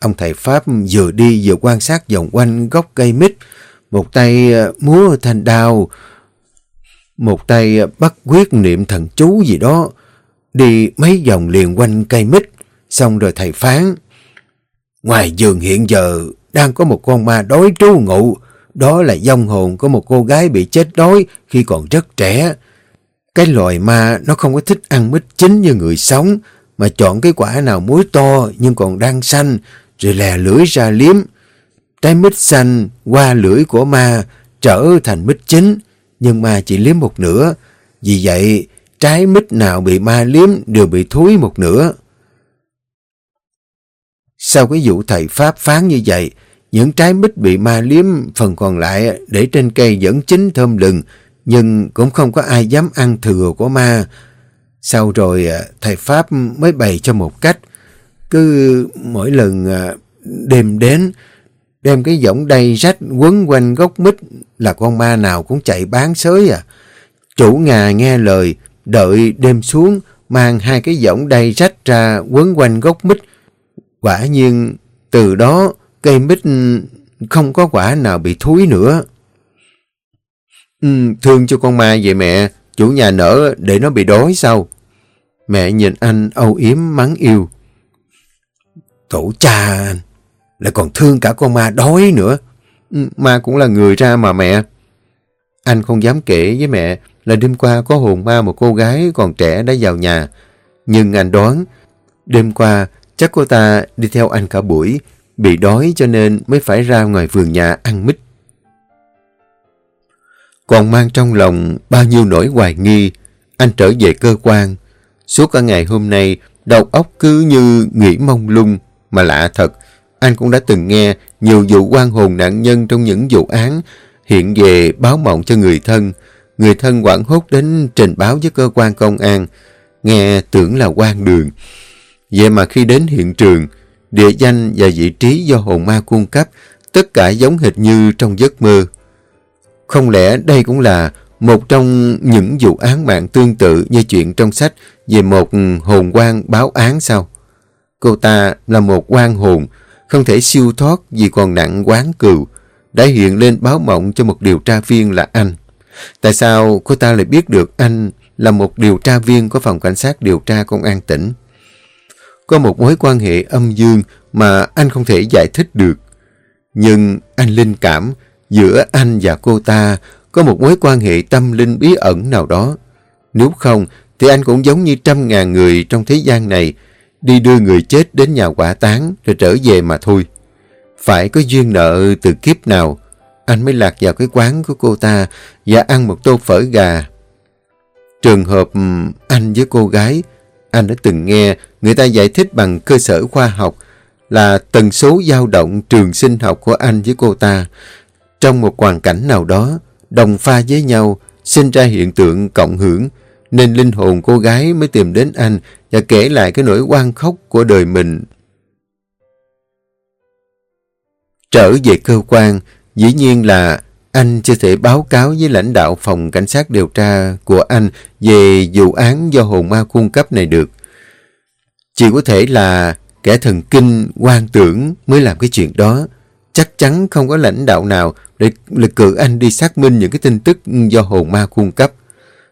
Ông thầy Pháp vừa đi vừa quan sát vòng quanh gốc cây mít. Một tay ờ, múa thanh đao, một tay bắt quyết niệm thần chú gì đó. Đi mấy vòng liền quanh cây mít, xong rồi thầy phán. Ngoài giường hiện giờ đang có một con ma đói trú ngụ, đó là dông hồn của một cô gái bị chết đói khi còn rất trẻ. Cái loài ma nó không có thích ăn mít chín như người sống, mà chọn cái quả nào muối to nhưng còn đang xanh, rồi lè lưỡi ra liếm. Trái mít xanh qua lưỡi của ma trở thành mít chín, nhưng ma chỉ liếm một nửa. Vì vậy, trái mít nào bị ma liếm đều bị thúi một nửa. Sau cái vụ thầy Pháp phán như vậy, những trái mít bị ma liếm phần còn lại để trên cây vẫn chín thơm lừng, nhưng cũng không có ai dám ăn thừa của ma. Sau rồi à, thầy Pháp mới bày cho một cách, cứ mỗi lần à, đêm đến, đem cái giỏng đầy rách quấn quanh gốc mít là con ma nào cũng chạy bán sới à. Chủ nhà nghe lời, đợi đêm xuống, mang hai cái giỏng đầy rách ra quấn quanh gốc mít. Quả nhiên, từ đó cây mít không có quả nào bị thúi nữa. Ừ, thương cho con ma vậy mẹ, chủ nhà nở để nó bị đói sao? Mẹ nhìn anh âu yếm mắng yêu. Tổ cha anh, lại còn thương cả con ma đói nữa. Ừ, ma cũng là người ra mà mẹ. Anh không dám kể với mẹ là đêm qua có hồn ma một cô gái còn trẻ đã vào nhà. Nhưng anh đoán, đêm qua chắc cô ta đi theo anh cả buổi, bị đói cho nên mới phải ra ngoài vườn nhà ăn mít. Còn mang trong lòng bao nhiêu nỗi hoài nghi, anh trở về cơ quan. Suốt cả ngày hôm nay, đầu óc cứ như nghĩ mông lung, mà lạ thật. Anh cũng đã từng nghe nhiều vụ quan hồn nạn nhân trong những vụ án hiện về báo mộng cho người thân. Người thân quảng hốt đến trình báo với cơ quan công an, nghe tưởng là quan đường. Vậy mà khi đến hiện trường, địa danh và vị trí do hồn ma cung cấp, tất cả giống hệt như trong giấc mơ. Không lẽ đây cũng là một trong những vụ án mạng tương tự như chuyện trong sách về một hồn quan báo án sao? Cô ta là một quan hồn, không thể siêu thoát vì còn nặng quán cừu, đã hiện lên báo mộng cho một điều tra viên là anh. Tại sao cô ta lại biết được anh là một điều tra viên của phòng cảnh sát điều tra công an tỉnh? Có một mối quan hệ âm dương mà anh không thể giải thích được. Nhưng anh linh cảm giữa anh và cô ta có một mối quan hệ tâm linh bí ẩn nào đó. Nếu không, thì anh cũng giống như trăm ngàn người trong thế gian này, đi đưa người chết đến nhà quả táng rồi trở về mà thôi. Phải có duyên nợ từ kiếp nào, anh mới lạc vào cái quán của cô ta và ăn một tô phở gà. Trường hợp anh với cô gái, anh đã từng nghe người ta giải thích bằng cơ sở khoa học là tần số dao động trường sinh học của anh với cô ta trong một hoàn cảnh nào đó, đồng pha với nhau, sinh ra hiện tượng cộng hưởng, nên linh hồn cô gái mới tìm đến anh và kể lại cái nỗi oan khóc của đời mình. Trở về cơ quan, dĩ nhiên là anh chưa thể báo cáo với lãnh đạo phòng cảnh sát điều tra của anh về vụ án do hồn ma cung cấp này được. Chỉ có thể là kẻ thần kinh quan tưởng mới làm cái chuyện đó. Chắc chắn không có lãnh đạo nào để lực cử anh đi xác minh những cái tin tức do hồn ma cung cấp.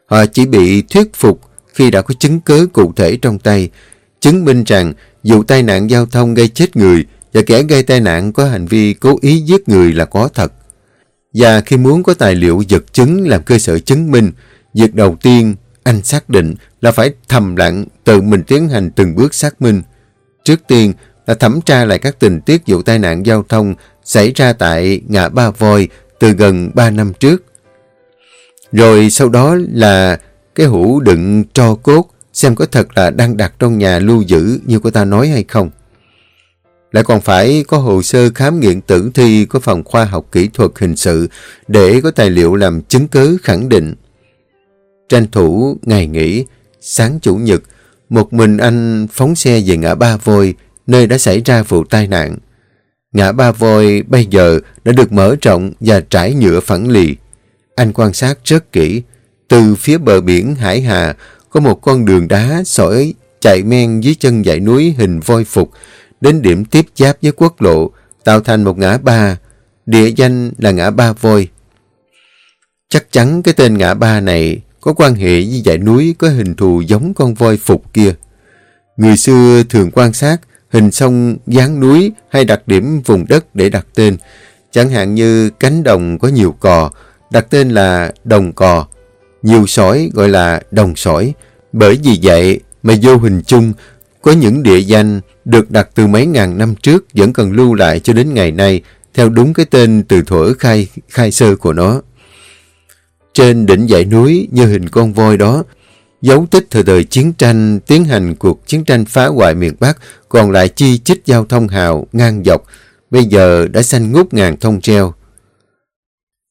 Họ chỉ bị thuyết phục khi đã có chứng cứ cụ thể trong tay, chứng minh rằng vụ tai nạn giao thông gây chết người và kẻ gây tai nạn có hành vi cố ý giết người là có thật. Và khi muốn có tài liệu vật chứng làm cơ sở chứng minh, việc đầu tiên anh xác định là phải thầm lặng tự mình tiến hành từng bước xác minh. Trước tiên là thẩm tra lại các tình tiết vụ tai nạn giao thông xảy ra tại ngã Ba Voi từ gần 3 năm trước. Rồi sau đó là cái hũ đựng tro cốt xem có thật là đang đặt trong nhà lưu giữ như cô ta nói hay không. Lại còn phải có hồ sơ khám nghiệm tử thi của phòng khoa học kỹ thuật hình sự để có tài liệu làm chứng cứ khẳng định. Tranh thủ ngày nghỉ, sáng chủ nhật, một mình anh phóng xe về ngã Ba Vôi, nơi đã xảy ra vụ tai nạn. Ngã Ba voi bây giờ đã được mở rộng và trải nhựa phẳng lì. Anh quan sát rất kỹ. Từ phía bờ biển Hải Hà có một con đường đá sỏi chạy men dưới chân dãy núi hình voi phục đến điểm tiếp giáp với quốc lộ tạo thành một ngã ba, địa danh là ngã ba voi. Chắc chắn cái tên ngã ba này có quan hệ với dãy núi có hình thù giống con voi phục kia. Người xưa thường quan sát hình sông dáng núi hay đặc điểm vùng đất để đặt tên. Chẳng hạn như cánh đồng có nhiều cò, đặt tên là đồng cò. Nhiều sỏi gọi là đồng sỏi. Bởi vì vậy mà vô hình chung có những địa danh được đặt từ mấy ngàn năm trước vẫn cần lưu lại cho đến ngày nay theo đúng cái tên từ thuở khai, khai sơ của nó. Trên đỉnh dãy núi như hình con voi đó, dấu tích thời đời chiến tranh tiến hành cuộc chiến tranh phá hoại miền Bắc còn lại chi chích giao thông hào ngang dọc, bây giờ đã xanh ngút ngàn thông treo.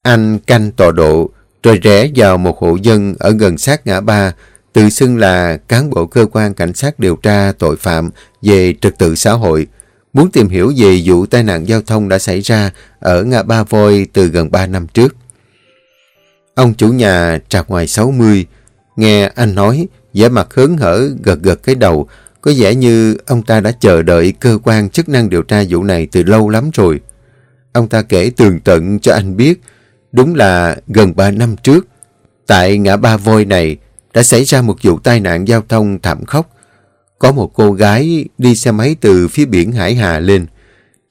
Anh canh tọa độ, rồi rẽ vào một hộ dân ở gần sát ngã ba, tự xưng là cán bộ cơ quan cảnh sát điều tra tội phạm về trật tự xã hội, muốn tìm hiểu về vụ tai nạn giao thông đã xảy ra ở ngã ba voi từ gần 3 năm trước. Ông chủ nhà trạc ngoài 60, nghe anh nói, vẻ mặt hớn hở, gật gật cái đầu, có vẻ như ông ta đã chờ đợi cơ quan chức năng điều tra vụ này từ lâu lắm rồi. Ông ta kể tường tận cho anh biết, đúng là gần 3 năm trước, tại ngã ba voi này đã xảy ra một vụ tai nạn giao thông thảm khốc. Có một cô gái đi xe máy từ phía biển Hải Hà lên.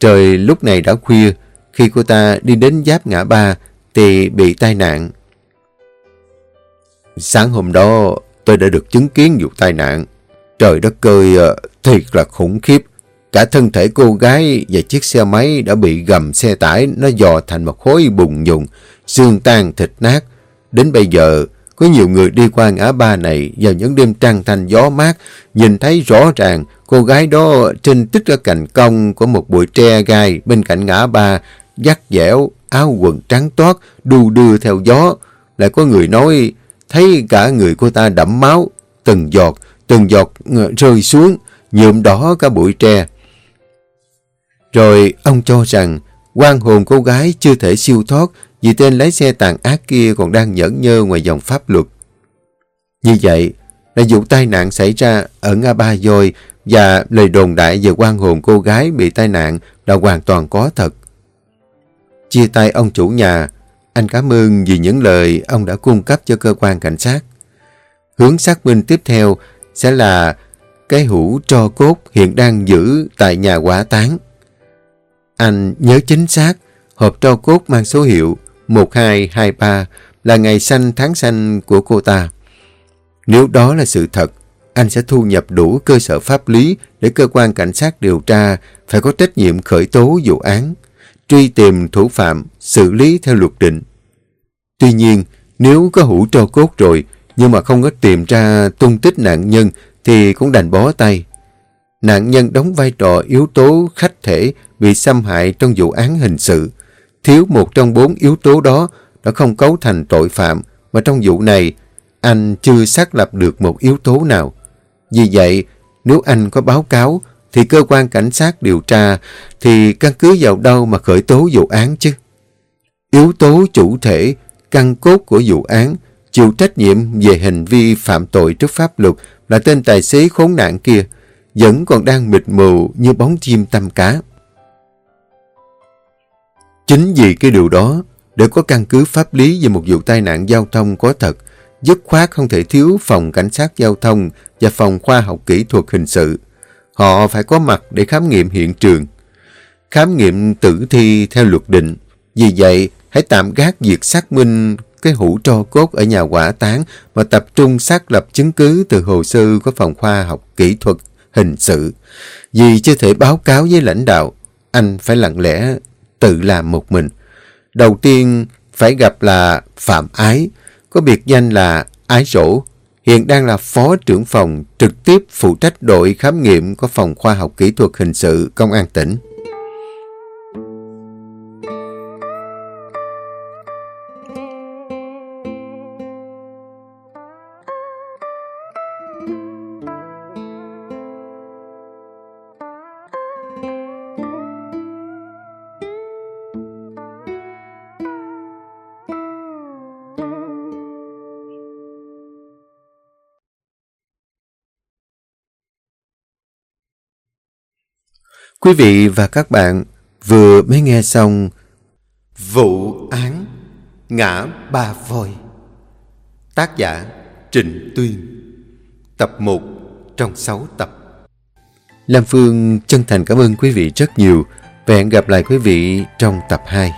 Trời lúc này đã khuya, khi cô ta đi đến giáp ngã ba thì bị tai nạn. Sáng hôm đó tôi đã được chứng kiến vụ tai nạn. Trời đất ơi ờ, thiệt là khủng khiếp. Cả thân thể cô gái và chiếc xe máy đã bị gầm xe tải nó dò thành một khối bùng nhùng, xương tan thịt nát. Đến bây giờ, có nhiều người đi qua ngã ba này vào những đêm trăng thanh gió mát, nhìn thấy rõ ràng cô gái đó trên tích ở cành cong của một bụi tre gai bên cạnh ngã ba, dắt dẻo, áo quần trắng toát, đu đưa theo gió. Lại có người nói thấy cả người cô ta đẫm máu, từng giọt, từng giọt rơi xuống, nhuộm đỏ cả bụi tre. Rồi ông cho rằng quan hồn cô gái chưa thể siêu thoát vì tên lái xe tàn ác kia còn đang nhẫn nhơ ngoài dòng pháp luật. Như vậy là vụ tai nạn xảy ra ở nga ba dôi và lời đồn đại về quan hồn cô gái bị tai nạn là hoàn toàn có thật. Chia tay ông chủ nhà, anh cảm ơn vì những lời ông đã cung cấp cho cơ quan cảnh sát. Hướng xác minh tiếp theo sẽ là cái hũ tro cốt hiện đang giữ tại nhà quả táng. Anh nhớ chính xác hộp tro cốt mang số hiệu 1223 là ngày sanh tháng sanh của cô ta. Nếu đó là sự thật, anh sẽ thu nhập đủ cơ sở pháp lý để cơ quan cảnh sát điều tra phải có trách nhiệm khởi tố vụ án, truy tìm thủ phạm, xử lý theo luật định. Tuy nhiên, nếu có hũ tro cốt rồi, nhưng mà không có tìm ra tung tích nạn nhân thì cũng đành bó tay. Nạn nhân đóng vai trò yếu tố khách thể bị xâm hại trong vụ án hình sự. Thiếu một trong bốn yếu tố đó đã không cấu thành tội phạm mà trong vụ này anh chưa xác lập được một yếu tố nào. Vì vậy, nếu anh có báo cáo, thì cơ quan cảnh sát điều tra thì căn cứ vào đâu mà khởi tố vụ án chứ? Yếu tố chủ thể, căn cốt của vụ án, chịu trách nhiệm về hành vi phạm tội trước pháp luật là tên tài xế khốn nạn kia, vẫn còn đang mịt mù như bóng chim tăm cá. Chính vì cái điều đó, để có căn cứ pháp lý về một vụ tai nạn giao thông có thật, dứt khoát không thể thiếu phòng cảnh sát giao thông và phòng khoa học kỹ thuật hình sự. Họ phải có mặt để khám nghiệm hiện trường. Khám nghiệm tử thi theo luật định. Vì vậy, hãy tạm gác việc xác minh cái hũ tro cốt ở nhà quả táng mà tập trung xác lập chứng cứ từ hồ sơ của phòng khoa học kỹ thuật hình sự. Vì chưa thể báo cáo với lãnh đạo, anh phải lặng lẽ tự làm một mình. Đầu tiên phải gặp là Phạm Ái, có biệt danh là Ái Sổ hiện đang là phó trưởng phòng trực tiếp phụ trách đội khám nghiệm của phòng khoa học kỹ thuật hình sự công an tỉnh. Quý vị và các bạn vừa mới nghe xong Vụ án Ngã Ba Voi. Tác giả Trịnh Tuyên. Tập 1 trong 6 tập. Lam Phương chân thành cảm ơn quý vị rất nhiều. Và hẹn gặp lại quý vị trong tập 2.